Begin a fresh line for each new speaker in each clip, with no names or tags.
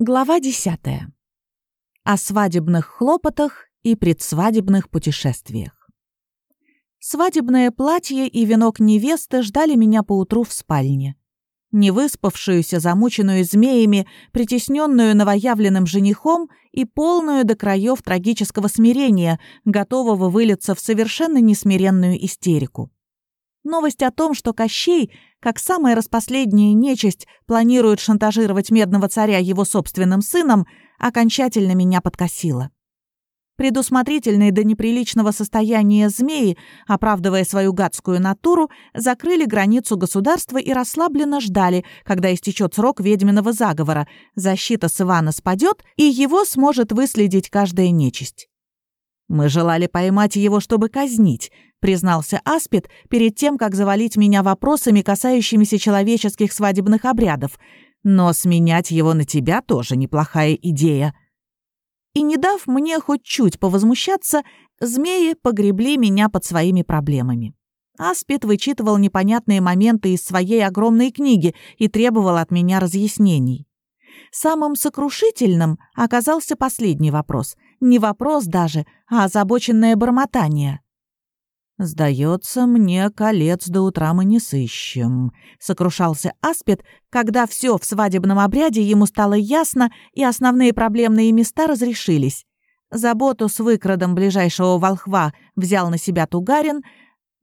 Глава 10. О свадебных хлопотах и предсвадебных путешествиях. Свадебное платье и венок невесты ждали меня поутру в спальне. Невыспавшуюся, замученную змеями, притесненную новоявленным женихом и полную до краев трагического смирения, готового вылиться в совершенно несмиренную истерику. Новость о том, что Кощей, как самая распоследняя нечисть, планирует шантажировать медного царя его собственным сыном, окончательно меня подкосила. Предусмотрительные до неприличного состояния змеи, оправдывая свою гадскую натуру, закрыли границу государства и расслабленно ждали, когда истечет срок ведьминого заговора, защита с Ивана спадет, и его сможет выследить каждая нечисть. Мы желали поймать его, чтобы казнить, признался Аспид перед тем, как завалить меня вопросами, касающимися человеческих свадебных обрядов. Но сменять его на тебя тоже неплохая идея. И не дав мне хоть чуть повозмущаться, змеи погребли меня под своими проблемами. Аспид вычитывал непонятные моменты из своей огромной книги и требовал от меня разъяснений. Самым сокрушительным оказался последний вопрос. Не вопрос даже, а озабоченное бормотание. «Сдается мне, колец до утра мы не сыщем», — сокрушался Аспид, когда все в свадебном обряде ему стало ясно и основные проблемные места разрешились. Заботу с выкрадом ближайшего волхва взял на себя Тугарин,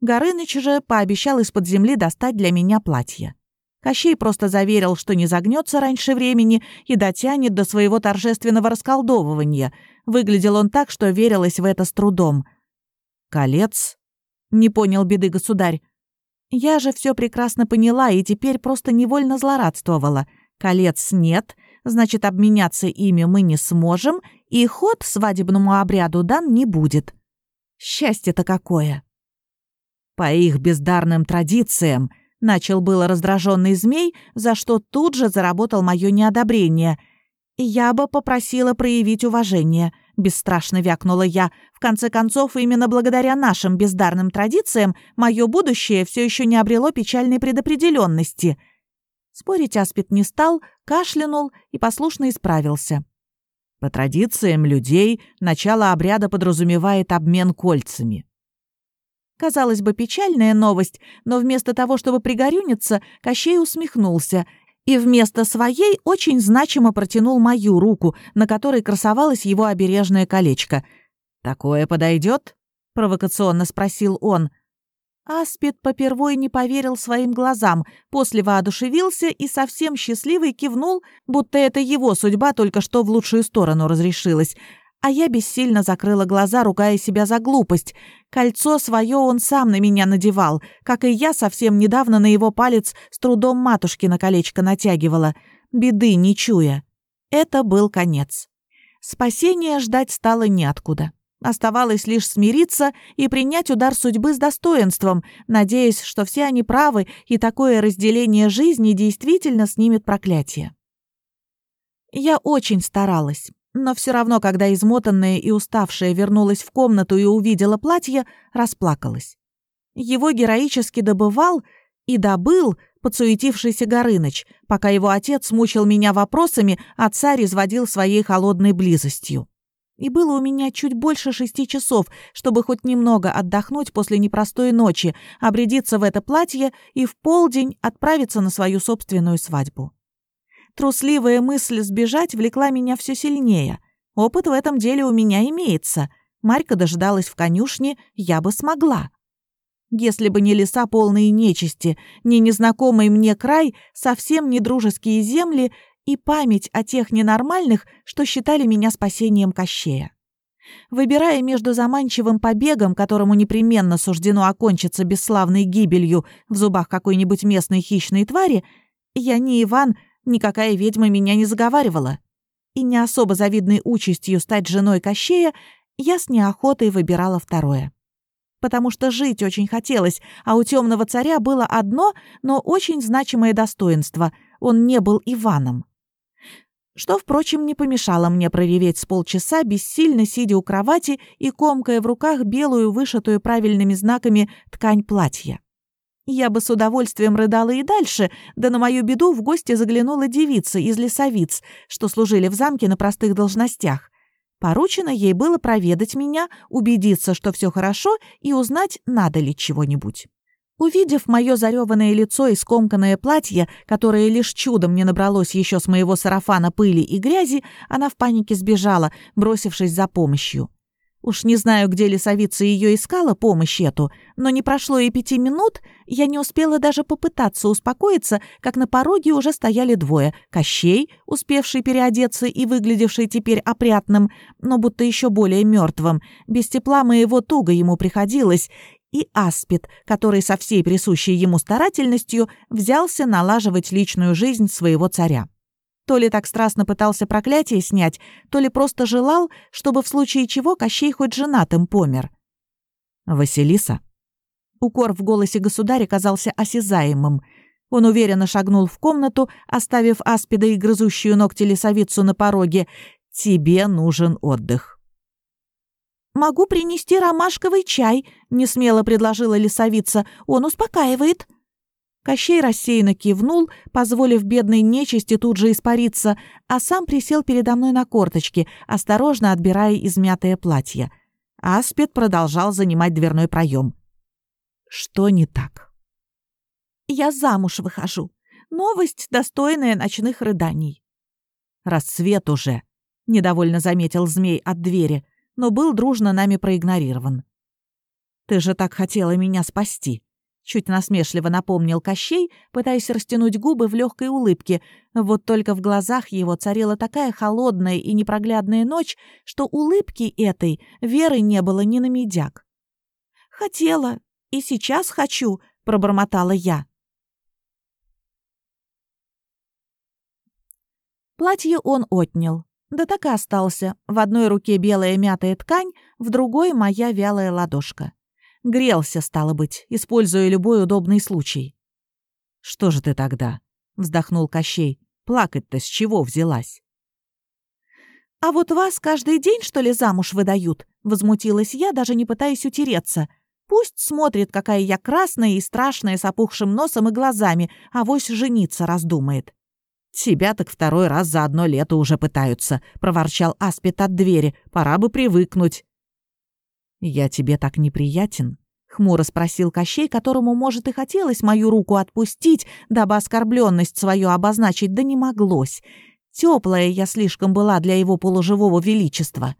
Горыныч же пообещал из-под земли достать для меня платье. Кощей просто заверил, что не загнется раньше времени и дотянет до своего торжественного расколдовывания. Выглядел он так, что верилось в это с трудом. Колец не понял беды государь. Я же все прекрасно поняла и теперь просто невольно злорадствовала. Колец нет, значит, обменяться ими мы не сможем, и ход свадебному обряду дан не будет. Счастье-то какое! По их бездарным традициям, начал было раздраженный змей, за что тут же заработал мое неодобрение. Я бы попросила проявить уважение —— бесстрашно вякнула я. «В конце концов, именно благодаря нашим бездарным традициям мое будущее все еще не обрело печальной предопределенности». Спорить Аспид не стал, кашлянул и послушно исправился. По традициям людей, начало обряда подразумевает обмен кольцами. Казалось бы, печальная новость, но вместо того, чтобы пригорюниться, Кощей усмехнулся и вместо своей очень значимо протянул мою руку, на которой красовалось его обережное колечко. «Такое подойдет?» — провокационно спросил он. Аспид попервой не поверил своим глазам, после воодушевился и совсем счастливый кивнул, будто это его судьба только что в лучшую сторону разрешилась — а я бессильно закрыла глаза, ругая себя за глупость. Кольцо свое он сам на меня надевал, как и я совсем недавно на его палец с трудом матушки на колечко натягивала, беды не чуя. Это был конец. Спасения ждать стало неоткуда. Оставалось лишь смириться и принять удар судьбы с достоинством, надеясь, что все они правы, и такое разделение жизни действительно снимет проклятие. Я очень старалась. Но все равно, когда измотанная и уставшая вернулась в комнату и увидела платье, расплакалась. Его героически добывал и добыл подсуетившийся Горыныч, пока его отец мучил меня вопросами, а царь изводил своей холодной близостью. И было у меня чуть больше шести часов, чтобы хоть немного отдохнуть после непростой ночи, обрядиться в это платье и в полдень отправиться на свою собственную свадьбу. Трусливая мысль сбежать влекла меня все сильнее. Опыт в этом деле у меня имеется. Марька дожидалась в конюшне, я бы смогла. Если бы не леса полные нечисти, не незнакомый мне край, совсем не дружеские земли и память о тех ненормальных, что считали меня спасением Кощея. Выбирая между заманчивым побегом, которому непременно суждено окончиться бесславной гибелью в зубах какой-нибудь местной хищной твари, я не Иван, Никакая ведьма меня не заговаривала. И не особо завидной участью стать женой Кощея я с неохотой выбирала второе. Потому что жить очень хотелось, а у темного царя было одно, но очень значимое достоинство — он не был Иваном. Что, впрочем, не помешало мне прореветь с полчаса, бессильно сидя у кровати и комкая в руках белую, вышитую правильными знаками ткань платья. Я бы с удовольствием рыдала и дальше, да на мою беду в гости заглянула девица из лесовиц, что служили в замке на простых должностях. Поручено ей было проведать меня, убедиться, что все хорошо, и узнать, надо ли чего-нибудь. Увидев мое зареванное лицо и скомканное платье, которое лишь чудом не набралось еще с моего сарафана пыли и грязи, она в панике сбежала, бросившись за помощью. Уж не знаю, где лесовица ее искала, помощь эту, но не прошло и пяти минут, я не успела даже попытаться успокоиться, как на пороге уже стояли двое. Кощей, успевший переодеться и выглядевший теперь опрятным, но будто еще более мертвым. Без тепла моего туго ему приходилось, и Аспид, который со всей присущей ему старательностью взялся налаживать личную жизнь своего царя. То ли так страстно пытался проклятие снять, то ли просто желал, чтобы в случае чего Кощей хоть женатым помер. «Василиса?» Укор в голосе государя казался осязаемым. Он уверенно шагнул в комнату, оставив аспида и грызущую ногти лесовицу на пороге. «Тебе нужен отдых». «Могу принести ромашковый чай», — несмело предложила лесовица. «Он успокаивает». Кощей рассеянно кивнул, позволив бедной нечисти тут же испариться, а сам присел передо мной на корточки, осторожно отбирая измятое платье. Аспид продолжал занимать дверной проем. Что не так? «Я замуж выхожу. Новость, достойная ночных рыданий». «Рассвет уже», — недовольно заметил змей от двери, но был дружно нами проигнорирован. «Ты же так хотела меня спасти», Чуть насмешливо напомнил Кощей, пытаясь растянуть губы в легкой улыбке. Вот только в глазах его царила такая холодная и непроглядная ночь, что улыбки этой веры не было ни на медяк. «Хотела, и сейчас хочу», — пробормотала я. Платье он отнял. Да так и остался. В одной руке белая мятая ткань, в другой — моя вялая ладошка. Грелся, стало быть, используя любой удобный случай. «Что же ты тогда?» — вздохнул Кощей. «Плакать-то с чего взялась?» «А вот вас каждый день, что ли, замуж выдают?» — возмутилась я, даже не пытаясь утереться. «Пусть смотрит, какая я красная и страшная, с опухшим носом и глазами, а вось жениться раздумает». «Тебя так второй раз за одно лето уже пытаются», — проворчал Аспид от двери. «Пора бы привыкнуть». «Я тебе так неприятен?» — хмуро спросил Кощей, которому, может, и хотелось мою руку отпустить, дабы оскорбленность свою обозначить, да не моглось. Теплая я слишком была для его полуживого величества.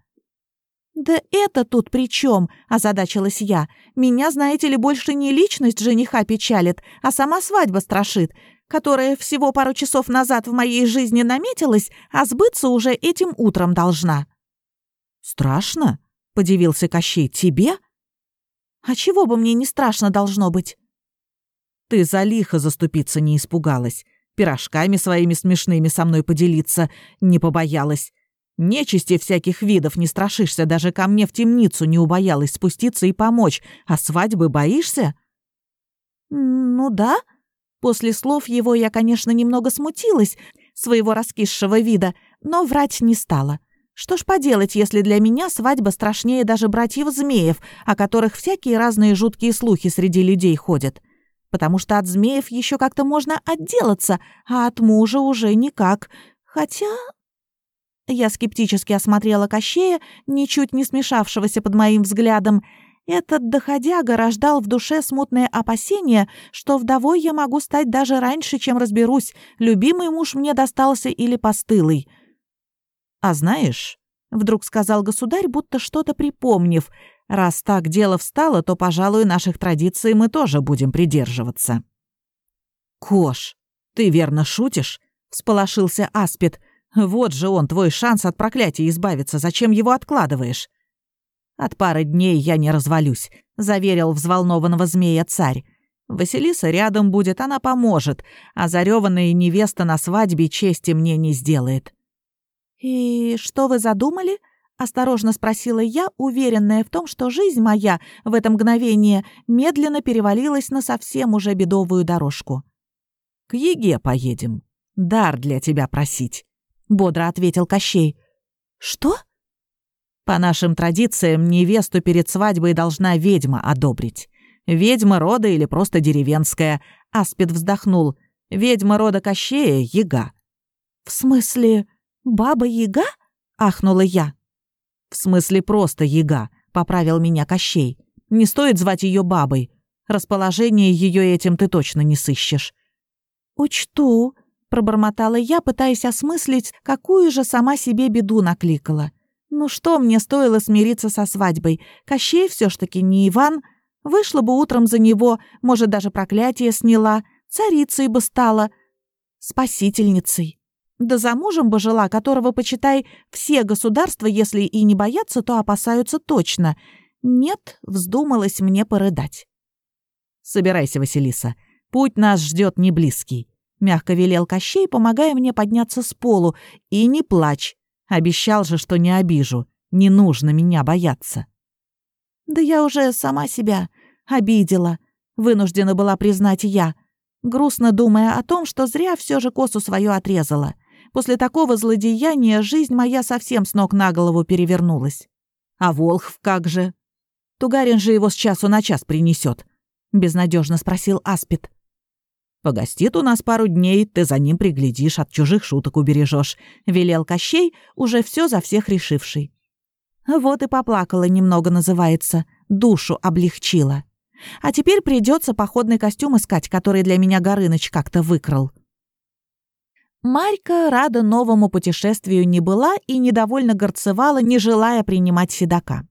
«Да это тут при чем?» — озадачилась я. «Меня, знаете ли, больше не личность жениха печалит, а сама свадьба страшит, которая всего пару часов назад в моей жизни наметилась, а сбыться уже этим утром должна». «Страшно?» — подивился Кощей. «Тебе?» «А чего бы мне не страшно должно быть?» «Ты за лихо заступиться не испугалась, пирожками своими смешными со мной поделиться не побоялась. Нечисти всяких видов не страшишься, даже ко мне в темницу не убоялась спуститься и помочь, а свадьбы боишься?» «Ну да». После слов его я, конечно, немного смутилась, своего раскисшего вида, но врать не стала. Что ж поделать, если для меня свадьба страшнее даже братьев-змеев, о которых всякие разные жуткие слухи среди людей ходят. Потому что от змеев еще как-то можно отделаться, а от мужа уже никак. Хотя... Я скептически осмотрела Кощея, ничуть не смешавшегося под моим взглядом. Этот доходяга рождал в душе смутное опасение, что вдовой я могу стать даже раньше, чем разберусь, любимый муж мне достался или постылый. «А знаешь...» — вдруг сказал государь, будто что-то припомнив. «Раз так дело встало, то, пожалуй, наших традиций мы тоже будем придерживаться». «Кош, ты верно шутишь?» — всполошился Аспид. «Вот же он, твой шанс от проклятия избавиться. Зачем его откладываешь?» «От пары дней я не развалюсь», — заверил взволнованного змея царь. «Василиса рядом будет, она поможет, а зареванная невеста на свадьбе чести мне не сделает». «И что вы задумали?» — осторожно спросила я, уверенная в том, что жизнь моя в это мгновение медленно перевалилась на совсем уже бедовую дорожку. «К Еге поедем. Дар для тебя просить», — бодро ответил Кощей. «Что?» «По нашим традициям невесту перед свадьбой должна ведьма одобрить. Ведьма рода или просто деревенская. Аспид вздохнул. Ведьма рода Кощея — яга. «В смысле, баба-яга?» — ахнула я. «В смысле просто яга», — поправил меня Кощей. «Не стоит звать ее бабой. Расположение ее этим ты точно не сыщешь».
«Учту», — пробормотала я, пытаясь осмыслить, какую же сама себе беду накликала. «Ну что мне стоило смириться со свадьбой? Кощей все ж таки не Иван. Вышла бы утром за него, может, даже проклятие сняла, царицей бы стала, спасительницей». Да замужем бы жила, которого, почитай, все государства, если и не боятся, то опасаются точно. Нет, вздумалось мне порыдать.
«Собирайся, Василиса. Путь нас ждет не близкий», — мягко велел Кощей, помогая мне подняться с полу. «И не плачь. Обещал же, что не обижу. Не нужно меня бояться».
«Да я уже сама себя обидела», — вынуждена была признать я, грустно думая о том, что зря все же косу свою отрезала. После такого злодеяния жизнь моя совсем с ног на голову перевернулась.
А Волхв как же? Тугарин же его с часу на час принесет, безнадежно спросил Аспид. «Погостит у нас пару дней, ты за ним приглядишь, от чужих шуток убережешь», — велел Кощей, уже все за всех решивший.
Вот и поплакала немного, называется, душу облегчила. А теперь придется походный костюм искать, который для меня Горыныч как-то выкрал. Марька рада новому путешествию не была и недовольно горцевала, не желая принимать седока.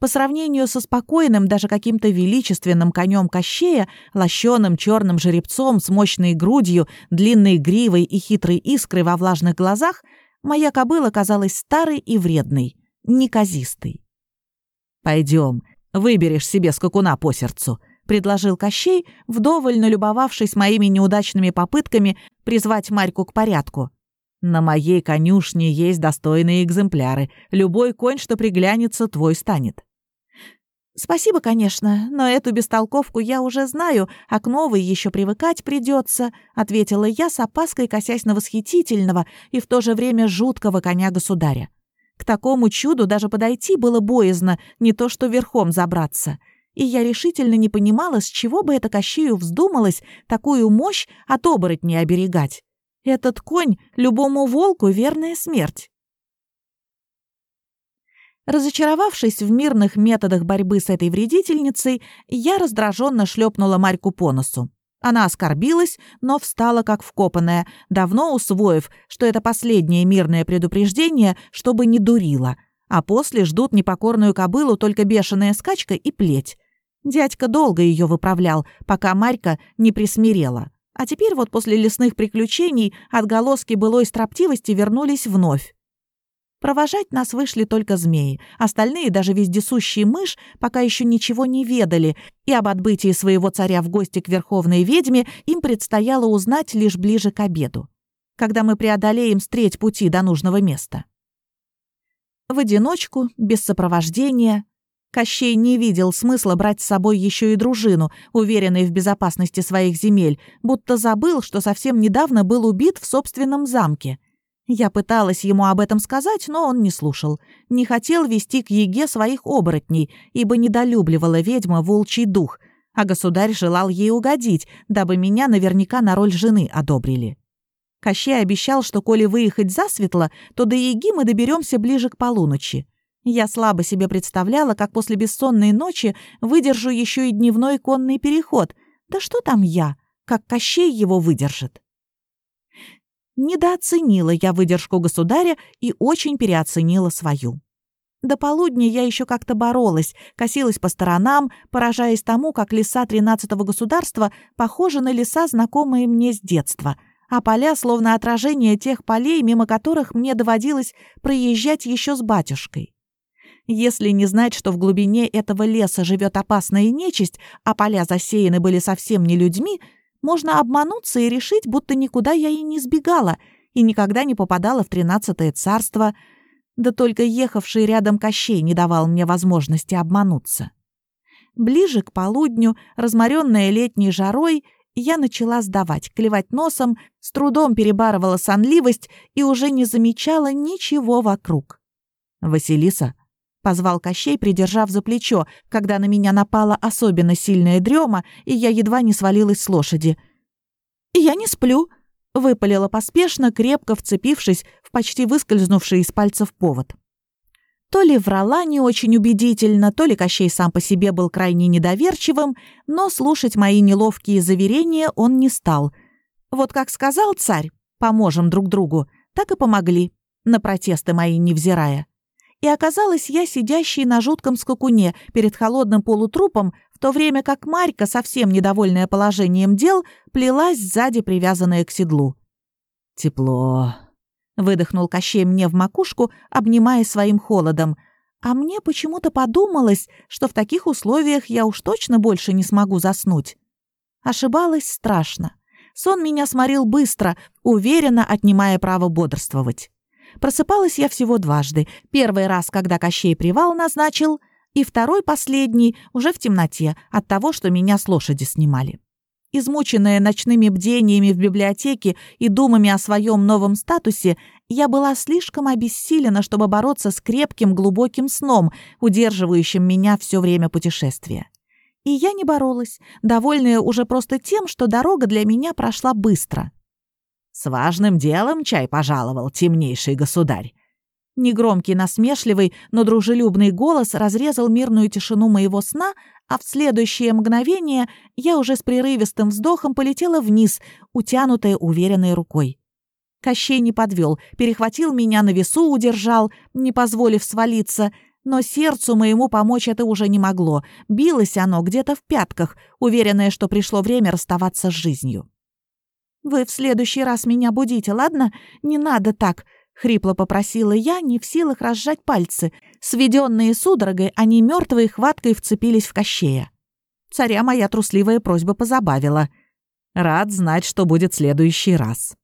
По сравнению со спокойным, даже каким-то величественным конем Кощея, лощеным черным жеребцом с мощной грудью, длинной гривой и хитрой искрой во влажных глазах, моя кобыла казалась старой и вредной, неказистой.
«Пойдем, выберешь себе скакуна по сердцу», предложил Кощей, вдоволь налюбовавшись моими неудачными попытками призвать Марьку к порядку. «На моей конюшне есть достойные экземпляры. Любой конь, что приглянется, твой станет».
«Спасибо, конечно, но эту бестолковку я уже знаю, а к новой еще привыкать придется», — ответила я с опаской, косясь на восхитительного и в то же время жуткого коня-государя. К такому чуду даже подойти было боязно, не то что верхом забраться и я решительно не понимала, с чего бы это Кощею вздумалось такую мощь от оборотней оберегать. Этот конь любому волку верная смерть. Разочаровавшись в мирных методах борьбы с этой вредительницей, я раздраженно шлепнула Марьку по носу. Она оскорбилась, но встала как вкопанная, давно усвоив, что это последнее мирное предупреждение, чтобы не дурила, а после ждут непокорную кобылу только бешеная скачка и плеть. Дядька долго ее выправлял, пока Марька не присмирела. А теперь вот после лесных приключений отголоски былой строптивости вернулись вновь. Провожать нас вышли только змеи. Остальные, даже вездесущие мышь, пока еще ничего не ведали, и об отбытии своего царя в гости к верховной ведьме им предстояло узнать лишь ближе к обеду, когда мы преодолеем стреть пути до нужного места. В одиночку, без сопровождения, Кощей не видел смысла брать с собой еще и дружину, уверенный в безопасности своих земель, будто забыл, что совсем недавно был убит в собственном замке. Я пыталась ему об этом сказать, но он не слушал. Не хотел вести к Еге своих оборотней, ибо недолюбливала ведьма волчий дух, а государь желал ей угодить, дабы меня наверняка на роль жены одобрили. Кощей обещал, что коли выехать засветло, то до Еги мы доберемся ближе к полуночи. Я слабо себе представляла, как после бессонной ночи выдержу еще и дневной конный переход. Да что там я? Как Кощей его выдержит? Недооценила я выдержку государя и очень переоценила свою. До полудня я еще как-то боролась, косилась по сторонам, поражаясь тому, как леса тринадцатого государства похожи на леса, знакомые мне с детства, а поля словно отражение тех полей, мимо которых мне доводилось проезжать еще с батюшкой. Если не знать, что в глубине этого леса живет опасная нечисть, а поля засеяны были совсем не людьми, можно обмануться и решить, будто никуда я и не сбегала и никогда не попадала в тринадцатое царство. Да только ехавший рядом Кощей не давал мне возможности обмануться. Ближе к полудню, разморенная летней жарой, я начала сдавать, клевать носом, с трудом перебарывала сонливость и уже не замечала ничего вокруг.
«Василиса,
позвал Кощей, придержав за плечо, когда на меня напала особенно сильная дрема, и я едва не свалилась с лошади. «Я не сплю», — выпалила поспешно, крепко вцепившись в почти выскользнувший из пальцев повод. То ли врала не очень убедительно, то ли Кощей сам по себе был крайне недоверчивым, но слушать мои неловкие заверения он не стал. Вот как сказал царь, поможем друг другу, так и помогли, на протесты мои невзирая. И оказалась я сидящей на жутком скакуне перед холодным полутрупом, в то время как Марька, совсем недовольная положением дел, плелась сзади, привязанная к седлу.
«Тепло», Выдохнул Кощей мне в макушку, обнимая своим холодом. А мне почему-то подумалось, что в таких условиях я уж точно больше не смогу заснуть. Ошибалась страшно. Сон меня сморил быстро, уверенно отнимая право бодрствовать. Просыпалась я всего дважды. Первый раз, когда Кощей привал назначил, и второй, последний, уже в темноте, от того, что меня с лошади снимали. Измученная ночными бдениями в библиотеке и думами о своем новом статусе, я была слишком обессилена, чтобы бороться с крепким глубоким сном, удерживающим меня все время путешествия. И я не боролась, довольная уже просто тем, что дорога для меня прошла быстро.
«С важным делом чай пожаловал, темнейший государь», Негромкий, насмешливый, но дружелюбный голос разрезал мирную тишину моего сна, а в следующее мгновение я уже с прерывистым вздохом полетела вниз, утянутая уверенной рукой. Кощей не подвел, перехватил меня на весу, удержал, не позволив свалиться, но сердцу моему помочь это уже не могло. Билось оно где-то в пятках, уверенное, что пришло время расставаться с жизнью. «Вы в следующий раз меня будите, ладно? Не надо так!» Хрипло попросила я, не в силах разжать пальцы. Сведенные судорогой, они мертвой хваткой вцепились в кощея. Царя моя трусливая просьба позабавила. Рад знать, что будет следующий раз.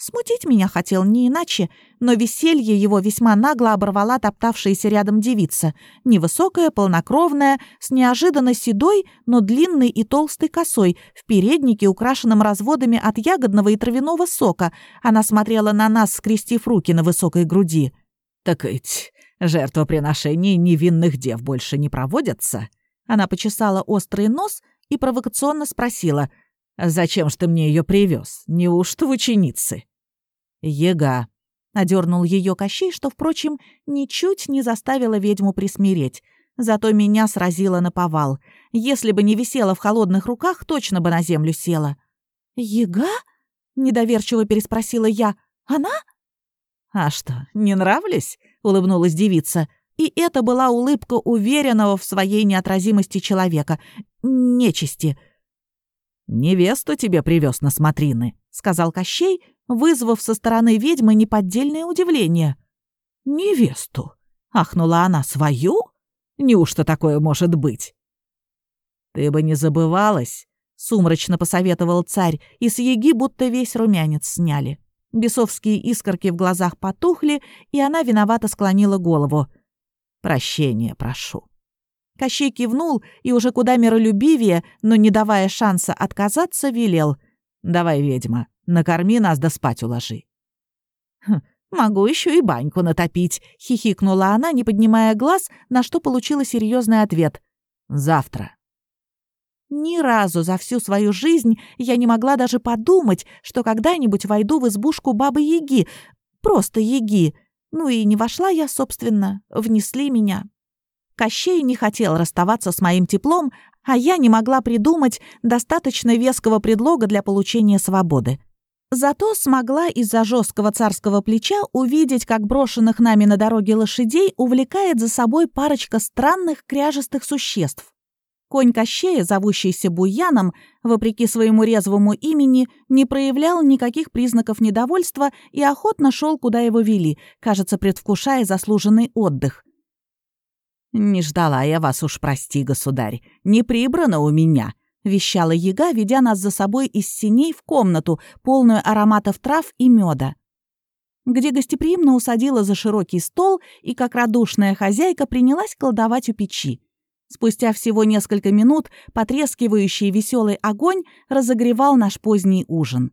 Смутить меня хотел не иначе, но веселье его весьма нагло оборвала топтавшаяся рядом девица, невысокая, полнокровная, с неожиданно седой, но длинной и толстой косой, в переднике, украшенном разводами от ягодного и травяного сока. Она смотрела на нас, скрестив руки на высокой груди.
«Так ведь жертвоприношения невинных дев больше не проводятся?»
Она почесала острый нос и провокационно спросила —
«Зачем ж ты мне ее привез? Неужто в ученицы?»
«Ега», — одернул ее Кощей, что, впрочем, ничуть не заставило ведьму присмиреть. Зато меня сразило на повал. Если бы не висела в холодных руках, точно бы на землю села. «Ега?» — недоверчиво переспросила я. «Она?»
«А что, не нравлюсь?» — улыбнулась девица.
И это была улыбка уверенного в своей неотразимости человека. Нечисти —
«Невесту тебе привез на смотрины», —
сказал Кощей, вызвав со стороны ведьмы неподдельное удивление.
«Невесту?» — ахнула она. «Свою? Неужто такое может быть?» «Ты бы не забывалась», — сумрачно посоветовал царь, и с еги будто весь румянец сняли. Бесовские искорки в глазах потухли, и она виновато склонила голову. «Прощения прошу».
Кощей кивнул и уже куда миролюбивее, но не давая шанса отказаться, велел.
«Давай, ведьма, накорми нас да спать уложи».
«Хм, «Могу еще и баньку натопить», — хихикнула она, не поднимая глаз, на что получила серьезный ответ.
«Завтра».
Ни разу за всю свою жизнь я не могла даже подумать, что когда-нибудь войду в избушку Бабы-Яги. Просто Яги. Ну и не вошла я, собственно. Внесли меня. Кощей не хотел расставаться с моим теплом, а я не могла придумать достаточно веского предлога для получения свободы. Зато смогла из-за жесткого царского плеча увидеть, как брошенных нами на дороге лошадей увлекает за собой парочка странных кряжестых существ. Конь Кощея, зовущийся Буяном, вопреки своему резвому имени, не проявлял никаких признаков недовольства и охотно шел, куда его вели, кажется, предвкушая заслуженный отдых.
«Не ждала я вас уж, прости, государь. Не прибрано у меня», — вещала яга, ведя нас за собой из синей в комнату, полную ароматов трав и меда
где гостеприимно усадила за широкий стол и, как радушная хозяйка, принялась колдовать у печи. Спустя всего несколько минут потрескивающий веселый огонь разогревал наш поздний ужин.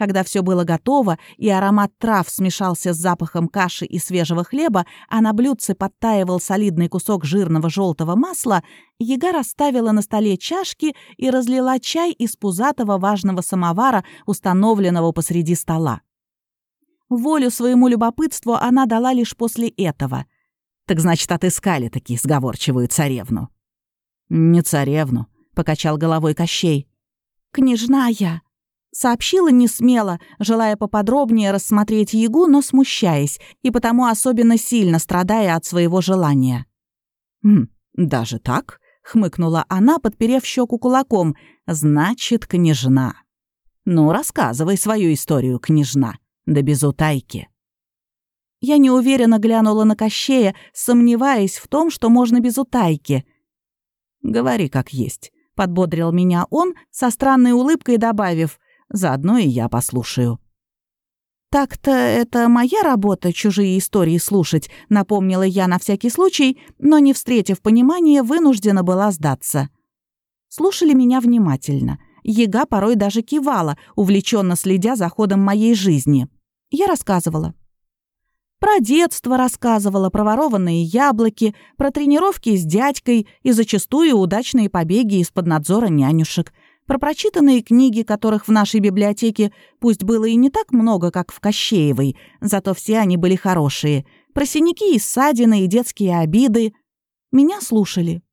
Когда все было готово, и аромат трав смешался с запахом каши и свежего хлеба, а на блюдце подтаивал солидный кусок жирного желтого масла, Яга расставила на столе чашки и разлила чай из пузатого важного самовара, установленного посреди стола. Волю своему любопытству она дала лишь после этого. «Так значит, отыскали такие сговорчивую царевну?»
«Не царевну», — покачал головой Кощей.
«Княжна я», — сообщила не смело, желая поподробнее рассмотреть Ягу, но смущаясь, и потому особенно сильно страдая от своего желания.
«Хм, даже так?» — хмыкнула она, подперев щеку кулаком. «Значит, княжна». «Ну, рассказывай свою историю, княжна, да без утайки».
Я неуверенно глянула на Кощея, сомневаясь в том, что можно без утайки.
«Говори как есть», — подбодрил меня он, со странной улыбкой добавив, «заодно и я послушаю».
«Так-то это моя работа чужие истории слушать», — напомнила я на всякий случай, но, не встретив понимания, вынуждена была сдаться. Слушали меня внимательно. Ега порой даже кивала, увлеченно следя за ходом моей жизни. Я рассказывала. Про детство рассказывала, про ворованные яблоки, про тренировки с дядькой и зачастую удачные побеги из-под надзора нянюшек, про прочитанные книги, которых в нашей библиотеке пусть было и не так много, как в Кощеевой, зато все они были хорошие, про синяки и ссадины и детские обиды. Меня слушали.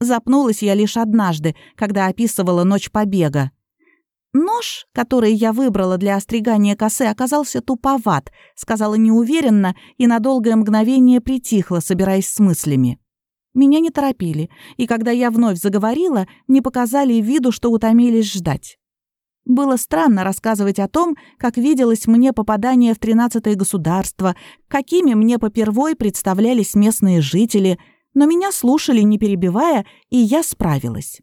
Запнулась я лишь однажды, когда описывала ночь побега. Нож, который я выбрала для остригания косы, оказался туповат, сказала неуверенно и на долгое мгновение притихла, собираясь с мыслями. Меня не торопили, и когда я вновь заговорила, не показали виду, что утомились ждать. Было странно рассказывать о том, как виделось мне попадание в тринадцатое государство, какими мне попервой представлялись местные жители, но меня слушали, не перебивая, и я справилась.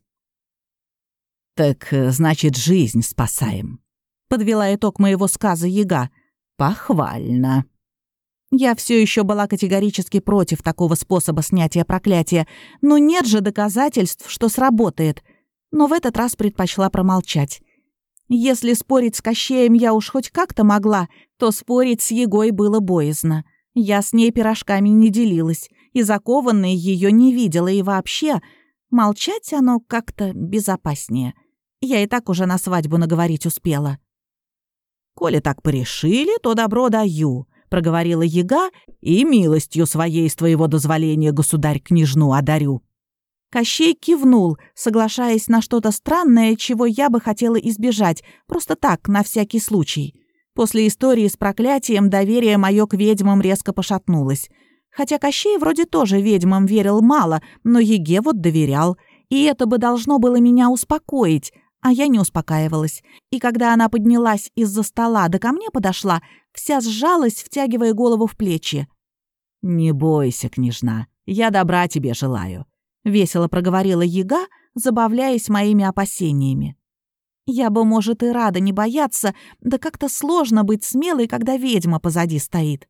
«Так, э, значит, жизнь спасаем», — подвела итог моего сказа Яга. «Похвально».
Я все еще была категорически против такого способа снятия проклятия, но нет же доказательств, что сработает. Но в этот раз предпочла промолчать. Если спорить с Кощеем я уж хоть как-то могла, то спорить с Егой было боязно. Я с ней пирожками не делилась, и закованной ее не видела, и вообще молчать оно как-то безопаснее. Я и так уже на свадьбу наговорить успела.
«Коли так порешили, то добро даю», — проговорила яга, «и милостью своей с твоего дозволения, государь, княжну одарю».
Кощей кивнул, соглашаясь на что-то странное, чего я бы хотела избежать, просто так, на всякий случай. После истории с проклятием доверие мое к ведьмам резко пошатнулось. Хотя Кощей вроде тоже ведьмам верил мало, но Еге вот доверял. И это бы должно было меня успокоить. А я не успокаивалась. И когда она поднялась из-за стола, да ко мне подошла, вся сжалась, втягивая голову в плечи.
«Не бойся, княжна, я добра тебе желаю», — весело проговорила яга, забавляясь моими опасениями.
Я бы, может, и рада не бояться, да как-то сложно быть смелой, когда ведьма позади стоит.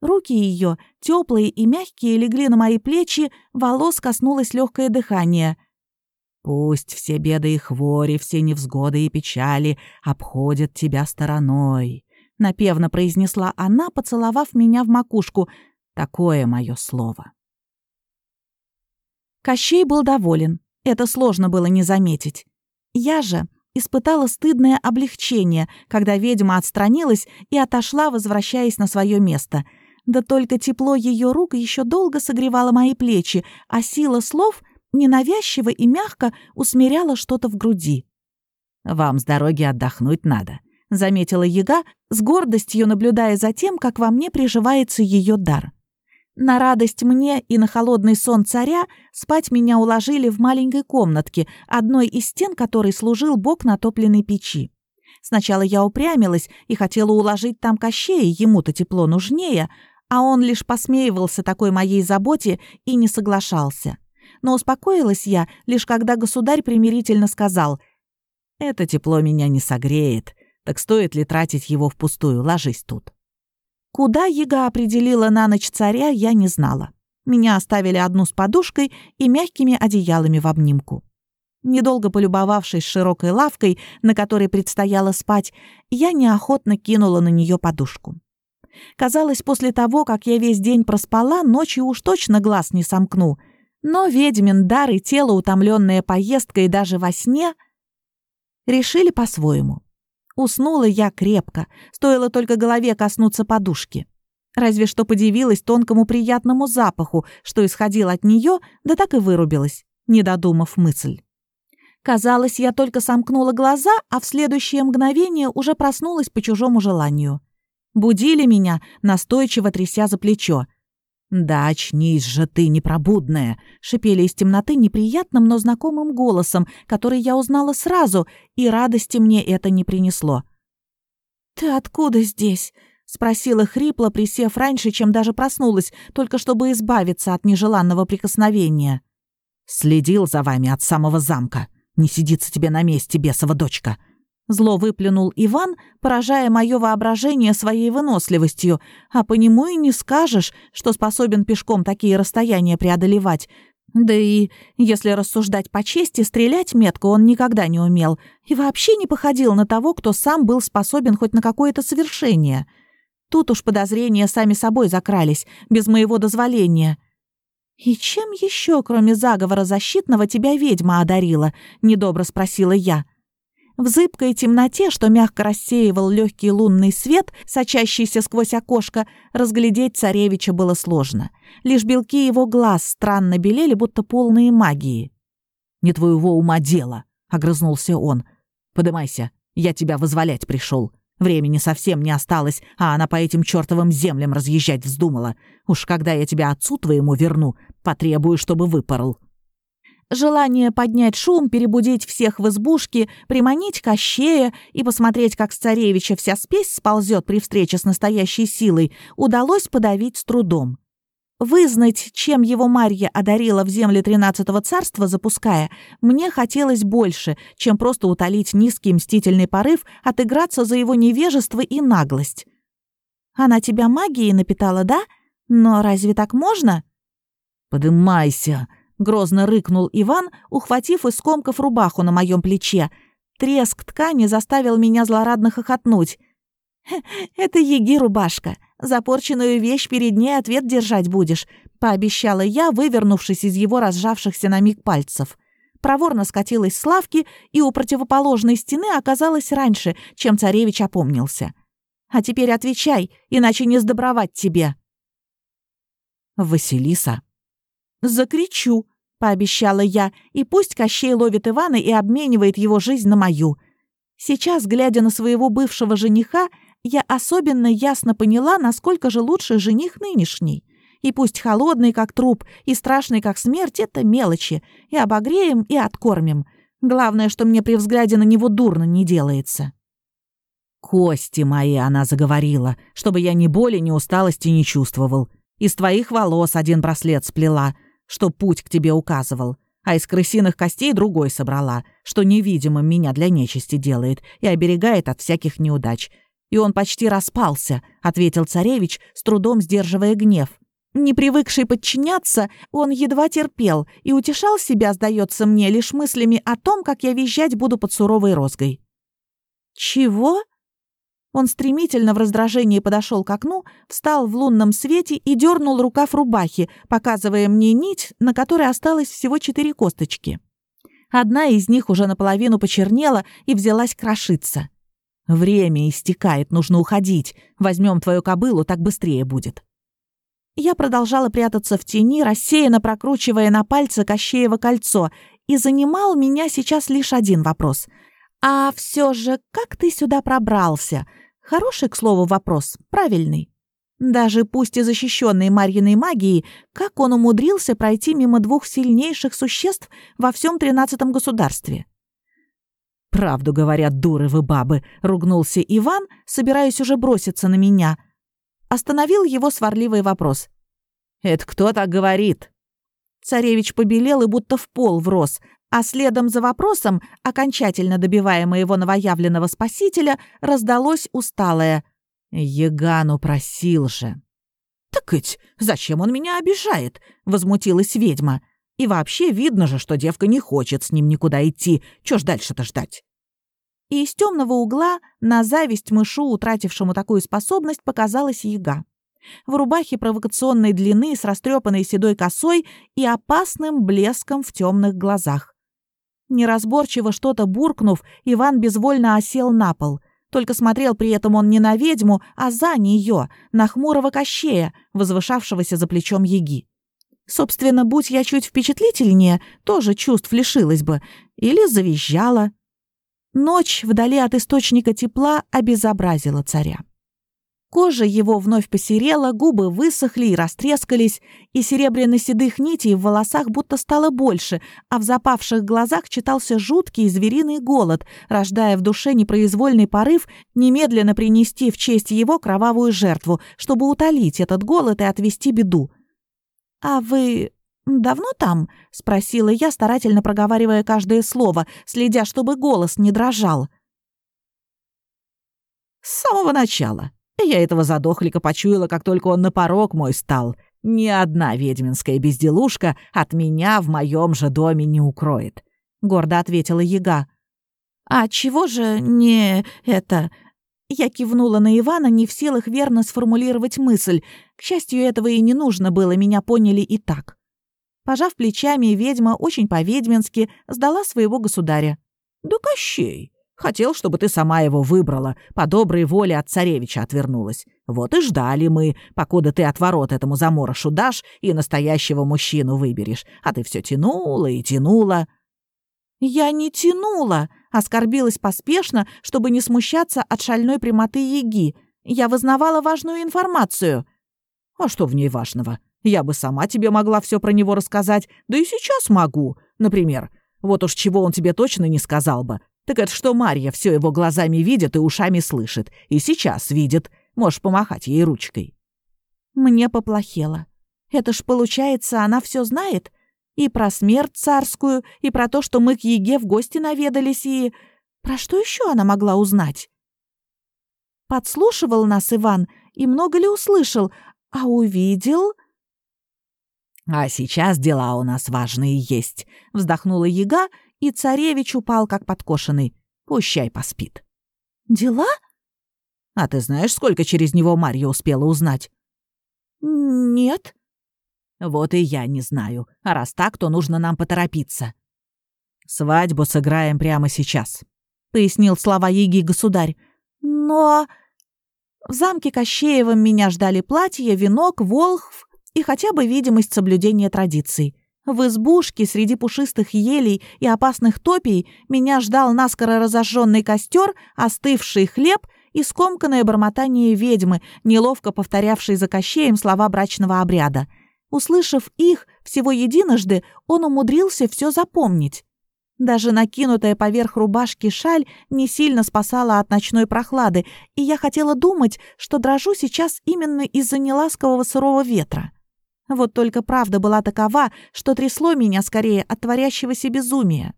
Руки ее, теплые и мягкие, легли на мои плечи, волос коснулось легкое дыхание.
Пусть все беды и хвори, все невзгоды и печали обходят тебя стороной», — напевно произнесла она, поцеловав меня в макушку. «Такое мое слово».
Кощей был доволен. Это сложно было не заметить. Я же испытала стыдное облегчение, когда ведьма отстранилась и отошла, возвращаясь на свое место. Да только тепло ее рук еще долго согревало мои плечи, а сила слов — ненавязчиво и мягко усмиряла что-то в груди.
«Вам с дороги отдохнуть надо», — заметила яга, с гордостью наблюдая за тем, как во мне приживается ее дар.
На радость мне и на холодный сон царя спать меня уложили в маленькой комнатке, одной из стен которой служил бок натопленной печи. Сначала я упрямилась и хотела уложить там Кощея, ему-то тепло нужнее, а он лишь посмеивался такой моей заботе и не соглашался но успокоилась я, лишь когда государь примирительно сказал «Это тепло меня не согреет, так стоит ли тратить его впустую, ложись тут». Куда яга определила на ночь царя, я не знала. Меня оставили одну с подушкой и мягкими одеялами в обнимку. Недолго полюбовавшись широкой лавкой, на которой предстояло спать, я неохотно кинула на нее подушку. Казалось, после того, как я весь день проспала, ночью уж точно глаз не сомкну. Но ведьмин дар и тело, утомленное поездкой даже во сне, решили по-своему. Уснула я крепко, стоило только голове коснуться подушки. Разве что подивилась тонкому приятному запаху, что исходил от нее, да так и вырубилась, не додумав мысль. Казалось, я только сомкнула глаза, а в следующее мгновение уже проснулась по чужому желанию. Будили меня, настойчиво тряся за плечо. «Да очнись же ты, непробудная!» — шипели из темноты неприятным, но знакомым голосом, который я узнала сразу, и радости мне это не принесло. «Ты откуда здесь?» — спросила хрипло, присев раньше, чем даже проснулась, только чтобы избавиться от нежеланного прикосновения.
«Следил за вами от самого замка. Не сидится тебе на месте, бесова дочка!»
Зло выплюнул Иван, поражая мое воображение своей выносливостью, а по нему и не скажешь, что способен пешком такие расстояния преодолевать. Да и, если рассуждать по чести, стрелять метко он никогда не умел и вообще не походил на того, кто сам был способен хоть на какое-то совершение. Тут уж подозрения сами собой закрались, без моего дозволения. «И чем еще, кроме заговора защитного, тебя ведьма одарила?» — недобро спросила я. — в зыбкой темноте, что мягко рассеивал легкий лунный свет, сочащийся сквозь окошко, разглядеть царевича было сложно. Лишь белки его глаз странно белели, будто полные магии.
«Не твоего ума дело», — огрызнулся он. «Подымайся, я тебя вызволять пришел. Времени совсем не осталось, а она по этим чертовым землям разъезжать вздумала. Уж когда я тебя отцу твоему верну, потребую, чтобы выпорол».
Желание поднять шум, перебудить всех в избушке, приманить Кощея и посмотреть, как с царевича вся спесь сползет при встрече с настоящей силой, удалось подавить с трудом. Вызнать, чем его Марья одарила в земле тринадцатого царства, запуская, мне хотелось больше, чем просто утолить низкий мстительный порыв, отыграться за его невежество и наглость. «Она тебя магией напитала, да? Но разве так можно?»
«Подымайся!» — грозно рыкнул Иван, ухватив из комков рубаху на моем плече.
Треск ткани заставил меня злорадно хохотнуть. «Это еги рубашка. Запорченную вещь перед ней ответ держать будешь», — пообещала я, вывернувшись из его разжавшихся на миг пальцев. Проворно скатилась с лавки и у противоположной стены оказалась раньше, чем царевич опомнился. «А теперь отвечай, иначе не сдобровать тебе».
«Василиса»,
«Закричу», — пообещала я, и пусть Кощей ловит Ивана и обменивает его жизнь на мою. Сейчас, глядя на своего бывшего жениха, я особенно ясно поняла, насколько же лучше жених нынешний. И пусть холодный, как труп, и страшный, как смерть, это мелочи. И обогреем, и откормим. Главное, что мне при взгляде на него дурно не делается.
«Кости мои», — она заговорила, чтобы я ни боли, ни усталости не чувствовал. Из твоих волос один браслет сплела — что путь к тебе указывал, а из крысиных костей другой собрала, что невидимым меня для нечисти делает и оберегает от всяких неудач. И он почти распался, ответил царевич, с трудом сдерживая гнев.
Не привыкший подчиняться, он едва терпел и утешал себя, сдается мне, лишь мыслями о том, как я визжать буду под суровой розгой. «Чего?» Он стремительно в раздражении подошел к окну, встал в лунном свете и дернул рукав рубахи, показывая мне нить, на которой осталось всего четыре косточки. Одна из них уже наполовину почернела и взялась крошиться.
«Время истекает, нужно уходить. Возьмем твою кобылу, так быстрее будет».
Я продолжала прятаться в тени, рассеянно прокручивая на пальце Кощеево кольцо, и занимал меня сейчас лишь один вопрос. «А все же, как ты сюда пробрался? Хороший, к слову, вопрос, правильный. Даже пусть и защищенный Марьиной магией, как он умудрился пройти мимо двух сильнейших существ во всем тринадцатом государстве?
«Правду говорят, дуры вы бабы», — ругнулся Иван, собираясь уже броситься на меня. Остановил его сварливый вопрос. «Это кто так говорит?» Царевич побелел и будто в пол врос, а следом за вопросом, окончательно добивая моего новоявленного спасителя, раздалось усталое «Ягану просил же». «Так ведь зачем он меня обижает?» — возмутилась ведьма.
И вообще видно же, что девка не хочет с ним никуда идти. Чё ж дальше-то ждать?
И из темного угла на зависть мышу, утратившему такую способность, показалась яга. В рубахе провокационной длины с растрепанной седой косой и опасным блеском в темных глазах. Неразборчиво что-то буркнув, Иван безвольно осел на пол. Только смотрел при этом он не на ведьму, а за нее, на хмурого кощея, возвышавшегося за плечом яги. Собственно, будь я чуть впечатлительнее, тоже чувств лишилась бы. Или завизжала. Ночь вдали от источника тепла обезобразила царя. Кожа его вновь посерела, губы высохли и растрескались, и серебряно-седых нитей в волосах будто стало больше, а в запавших глазах читался жуткий звериный голод, рождая в душе непроизвольный порыв немедленно принести в честь его кровавую жертву, чтобы утолить этот голод и отвести беду. «А вы давно там?» — спросила я, старательно проговаривая каждое слово, следя, чтобы голос не дрожал.
«С самого начала», я этого задохлика почуяла, как только он на порог мой стал. Ни одна ведьминская безделушка от меня в моем же доме не укроет», — гордо ответила яга.
«А чего же не это...» Я кивнула на Ивана, не в силах верно сформулировать мысль. К счастью, этого и не нужно было, меня поняли и так. Пожав плечами, ведьма очень по-ведьмински сдала своего государя.
«Да Кощей! Хотел, чтобы ты сама его выбрала, по доброй воле от царевича отвернулась. Вот и ждали мы, покуда ты от ворот этому заморышу дашь и настоящего мужчину выберешь. А ты все тянула и тянула».
«Я не тянула», — оскорбилась поспешно, чтобы не смущаться от шальной прямоты Еги. «Я вызнавала важную информацию».
«А что в ней важного? Я бы сама тебе могла все про него рассказать, да и сейчас могу. Например, вот уж чего он тебе точно не сказал бы, так это что Марья все его глазами видит и ушами слышит. И сейчас видит. Можешь помахать ей ручкой.
Мне поплохело. Это ж получается, она все знает? И про смерть царскую, и про то, что мы к Еге в гости наведались, и... Про что еще она могла узнать? Подслушивал нас Иван, и много ли услышал, а увидел...
«А сейчас дела у нас важные есть», — вздохнула Ега и царевич упал как подкошенный. Пущай поспит.
«Дела?»
«А ты знаешь, сколько через него Марья успела узнать?»
«Нет».
«Вот и я не знаю. А раз так, то нужно нам поторопиться». «Свадьбу сыграем прямо сейчас», — пояснил слова Еги государь.
«Но...» В замке Кощеевым меня ждали платье, венок, волхв и хотя бы видимость соблюдения традиций. В избушке среди пушистых елей и опасных топий меня ждал наскоро разожженный костер, остывший хлеб и скомканное бормотание ведьмы, неловко повторявшей за Кощеем слова брачного обряда. Услышав их всего единожды, он умудрился все запомнить. Даже накинутая поверх рубашки шаль не сильно спасала от ночной прохлады, и я хотела думать, что дрожу сейчас именно из-за неласкового сырого ветра. Вот только правда была такова, что трясло меня скорее от творящегося безумия.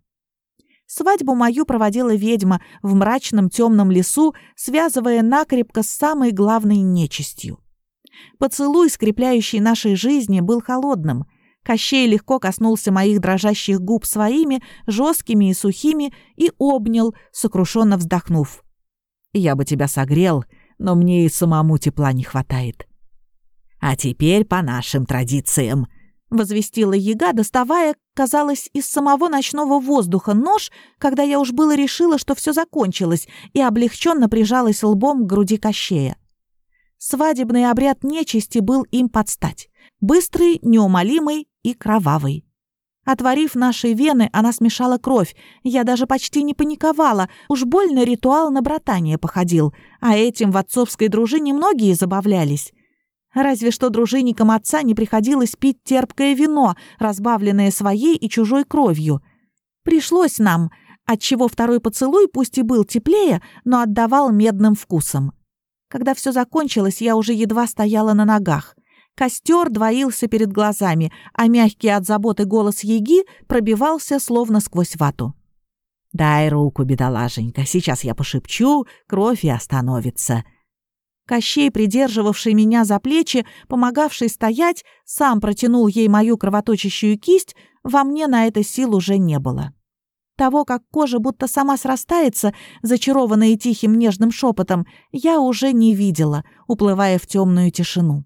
Свадьбу мою проводила ведьма в мрачном темном лесу, связывая накрепко с самой главной нечистью. Поцелуй, скрепляющий нашей жизни, был холодным. Кощей легко коснулся моих дрожащих губ своими, жесткими и сухими, и обнял, сокрушенно вздохнув.
«Я бы тебя согрел, но мне и самому тепла не хватает. А теперь по нашим традициям», — возвестила яга, доставая, казалось, из самого ночного воздуха нож, когда я уж было решила, что все закончилось, и облегченно прижалась лбом к груди Кощея. Свадебный обряд нечисти был им подстать. Быстрый, неумолимый и кровавый. Отворив наши вены, она смешала кровь. Я даже почти не паниковала. Уж больно ритуал на братание походил. А этим в отцовской дружине многие забавлялись. Разве что дружинникам отца не приходилось пить терпкое вино, разбавленное своей и чужой кровью. Пришлось нам, отчего второй поцелуй пусть и был теплее, но отдавал медным вкусом. Когда все закончилось, я уже едва стояла на ногах. Костер двоился перед глазами, а мягкий от заботы голос Еги пробивался словно сквозь вату. «Дай руку, бедолаженька, сейчас я пошепчу, кровь и остановится», Кощей, придерживавший меня за плечи, помогавший стоять, сам протянул ей мою кровоточащую кисть, во мне на это сил уже не было. Того, как кожа будто сама срастается, зачарованная тихим нежным шепотом, я уже не видела, уплывая в темную тишину.